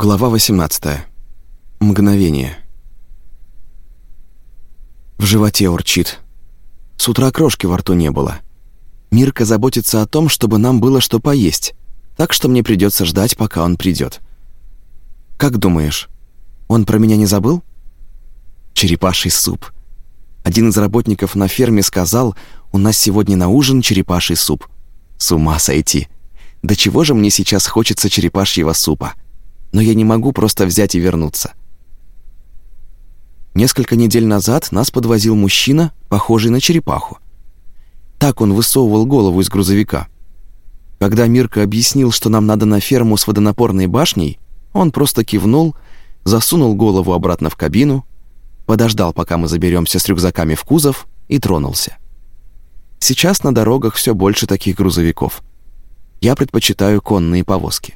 Глава 18. Мгновение. В животе урчит. С утра крошки во рту не было. Мирка заботится о том, чтобы нам было что поесть, так что мне придется ждать, пока он придет. Как думаешь, он про меня не забыл? Черепаший суп. Один из работников на ферме сказал, у нас сегодня на ужин черепаший суп. С ума сойти. До чего же мне сейчас хочется черепашьего супа? Но я не могу просто взять и вернуться. Несколько недель назад нас подвозил мужчина, похожий на черепаху. Так он высовывал голову из грузовика. Когда Мирка объяснил, что нам надо на ферму с водонапорной башней, он просто кивнул, засунул голову обратно в кабину, подождал, пока мы заберемся с рюкзаками в кузов, и тронулся. Сейчас на дорогах все больше таких грузовиков. Я предпочитаю конные повозки.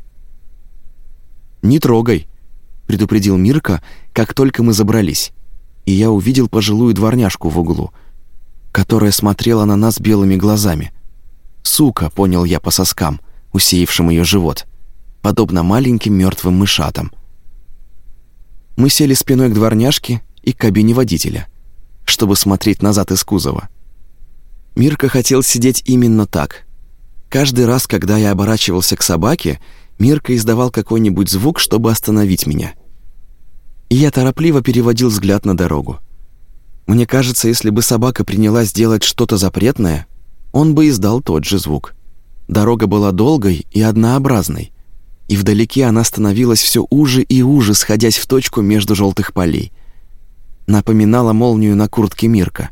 «Не трогай», — предупредил Мирка, как только мы забрались. И я увидел пожилую дворняжку в углу, которая смотрела на нас белыми глазами. «Сука», — понял я по соскам, усеявшим ее живот, подобно маленьким мертвым мышатам. Мы сели спиной к дворняжке и к кабине водителя, чтобы смотреть назад из кузова. Мирка хотел сидеть именно так. Каждый раз, когда я оборачивался к собаке, Мирка издавал какой-нибудь звук, чтобы остановить меня. И я торопливо переводил взгляд на дорогу. Мне кажется, если бы собака принялась делать что-то запретное, он бы издал тот же звук. Дорога была долгой и однообразной, и вдалеке она становилась все уже и уже, сходясь в точку между желтых полей. Напоминала молнию на куртке Мирка.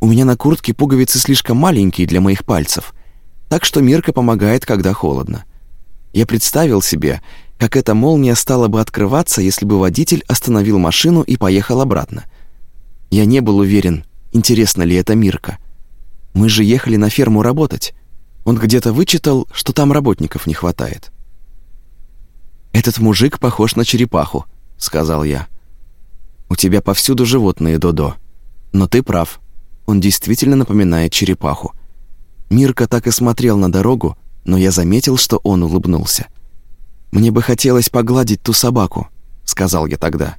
У меня на куртке пуговицы слишком маленькие для моих пальцев, так что Мирка помогает, когда холодно. Я представил себе, как эта молния стала бы открываться, если бы водитель остановил машину и поехал обратно. Я не был уверен, интересно ли это Мирка. Мы же ехали на ферму работать. Он где-то вычитал, что там работников не хватает. «Этот мужик похож на черепаху», — сказал я. «У тебя повсюду животные, Додо. Но ты прав. Он действительно напоминает черепаху. Мирка так и смотрел на дорогу, но я заметил, что он улыбнулся. «Мне бы хотелось погладить ту собаку», — сказал я тогда.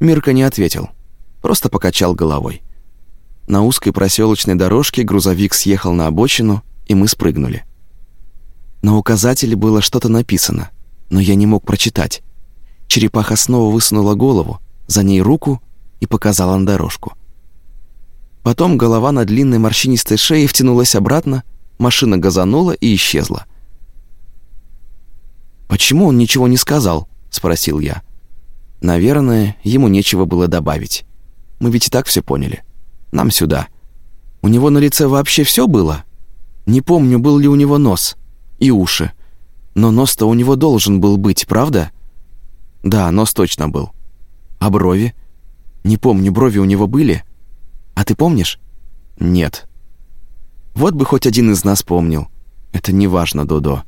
Мирка не ответил, просто покачал головой. На узкой проселочной дорожке грузовик съехал на обочину, и мы спрыгнули. На указателе было что-то написано, но я не мог прочитать. Черепаха снова высунула голову, за ней руку и показала на дорожку. Потом голова на длинной морщинистой шее втянулась обратно, Машина газанула и исчезла. «Почему он ничего не сказал?» — спросил я. Наверное, ему нечего было добавить. Мы ведь и так все поняли. Нам сюда. У него на лице вообще все было? Не помню, был ли у него нос и уши. Но нос-то у него должен был быть, правда? Да, нос точно был. А брови? Не помню, брови у него были? А ты помнишь? Нет. Вот бы хоть один из нас помнил. Это не важно, Додо.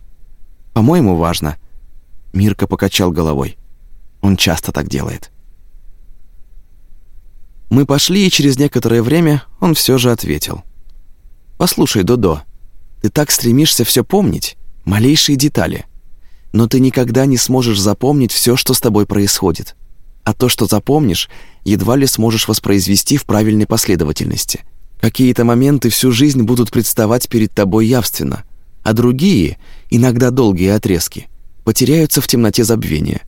По-моему, важно. Мирка покачал головой. Он часто так делает. Мы пошли, и через некоторое время он все же ответил. «Послушай, Додо, ты так стремишься все помнить, малейшие детали. Но ты никогда не сможешь запомнить все, что с тобой происходит. А то, что запомнишь, едва ли сможешь воспроизвести в правильной последовательности. Какие-то моменты всю жизнь будут представать перед тобой явственно, а другие, иногда долгие отрезки, потеряются в темноте забвения.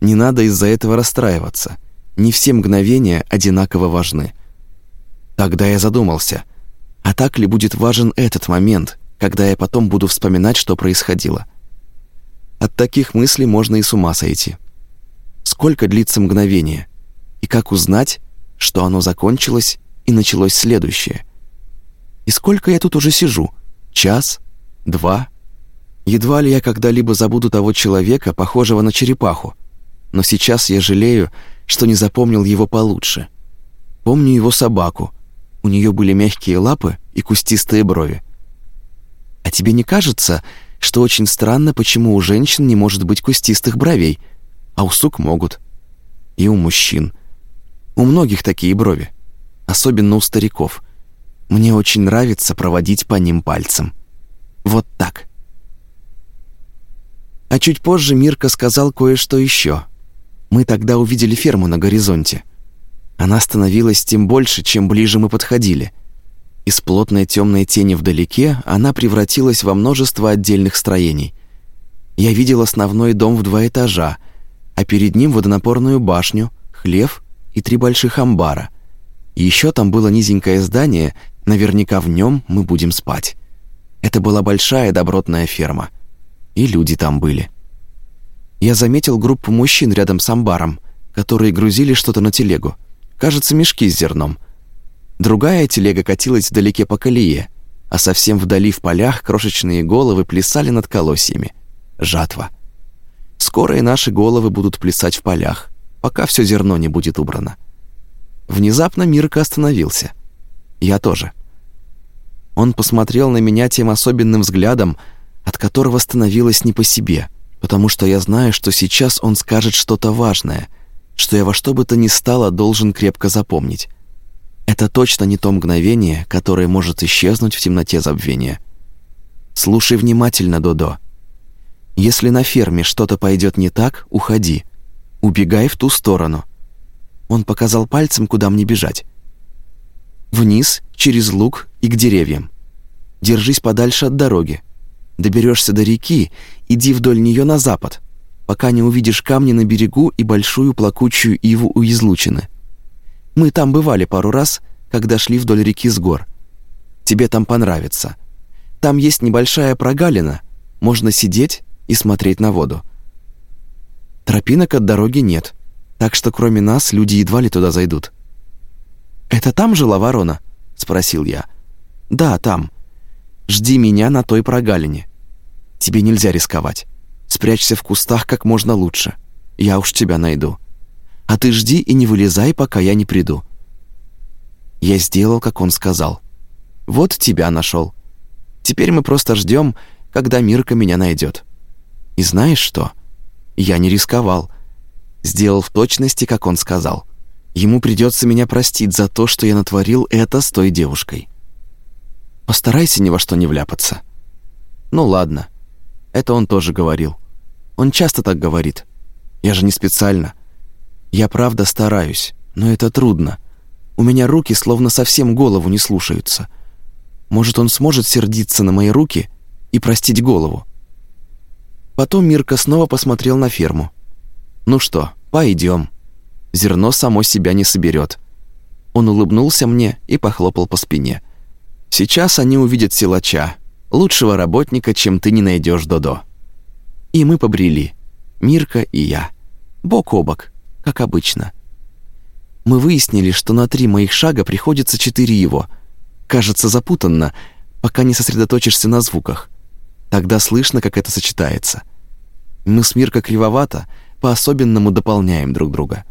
Не надо из-за этого расстраиваться. Не все мгновения одинаково важны. Тогда я задумался, а так ли будет важен этот момент, когда я потом буду вспоминать, что происходило? От таких мыслей можно и с ума сойти. Сколько длится мгновение? И как узнать, что оно закончилось и началось следующее. И сколько я тут уже сижу? Час? Два? Едва ли я когда-либо забуду того человека, похожего на черепаху. Но сейчас я жалею, что не запомнил его получше. Помню его собаку. У нее были мягкие лапы и кустистые брови. А тебе не кажется, что очень странно, почему у женщин не может быть кустистых бровей, а у сук могут? И у мужчин. У многих такие брови особенно у стариков. Мне очень нравится проводить по ним пальцем. Вот так. А чуть позже Мирка сказал кое-что еще. Мы тогда увидели ферму на горизонте. Она становилась тем больше, чем ближе мы подходили. Из плотной темной тени вдалеке она превратилась во множество отдельных строений. Я видел основной дом в два этажа, а перед ним водонапорную башню, хлев и три больших амбара. Еще там было низенькое здание, наверняка в нем мы будем спать. Это была большая добротная ферма. И люди там были. Я заметил группу мужчин рядом с амбаром, которые грузили что-то на телегу. Кажется, мешки с зерном. Другая телега катилась вдалеке по колее, а совсем вдали в полях крошечные головы плясали над колосьями. Жатва. Скоро и наши головы будут плясать в полях, пока все зерно не будет убрано. Внезапно Мирка остановился. Я тоже. Он посмотрел на меня тем особенным взглядом, от которого становилось не по себе, потому что я знаю, что сейчас он скажет что-то важное, что я во что бы то ни стало должен крепко запомнить. Это точно не то мгновение, которое может исчезнуть в темноте забвения. Слушай внимательно, Додо. Если на ферме что-то пойдет не так, уходи. Убегай в ту сторону. Он показал пальцем, куда мне бежать. Вниз, через луг и к деревьям. Держись подальше от дороги. Доберешься до реки, иди вдоль нее на запад, пока не увидишь камни на берегу и большую плакучую иву у излучины. Мы там бывали пару раз, когда шли вдоль реки с гор. Тебе там понравится. Там есть небольшая прогалина, можно сидеть и смотреть на воду. Тропинок от дороги нет, так что кроме нас люди едва ли туда зайдут. «Это там жила ворона?» — спросил я. «Да, там. Жди меня на той прогалине. Тебе нельзя рисковать. Спрячься в кустах как можно лучше. Я уж тебя найду. А ты жди и не вылезай, пока я не приду». Я сделал, как он сказал. «Вот тебя нашел. Теперь мы просто ждем, когда Мирка меня найдет. И знаешь что? Я не рисковал. Сделал в точности, как он сказал. Ему придется меня простить за то, что я натворил это с той девушкой. Постарайся ни во что не вляпаться. Ну ладно. Это он тоже говорил. Он часто так говорит. Я же не специально. Я правда стараюсь, но это трудно. У меня руки словно совсем голову не слушаются. Может, он сможет сердиться на мои руки и простить голову. Потом Мирка снова посмотрел на ферму. «Ну что, пойдем. Зерно само себя не соберет. Он улыбнулся мне и похлопал по спине. «Сейчас они увидят силача, лучшего работника, чем ты не найдешь, Додо». И мы побрели, Мирка и я, бок о бок, как обычно. Мы выяснили, что на три моих шага приходится четыре его. Кажется запутанно, пока не сосредоточишься на звуках. Тогда слышно, как это сочетается. Мы с Мирка кривовато, по-особенному дополняем друг друга.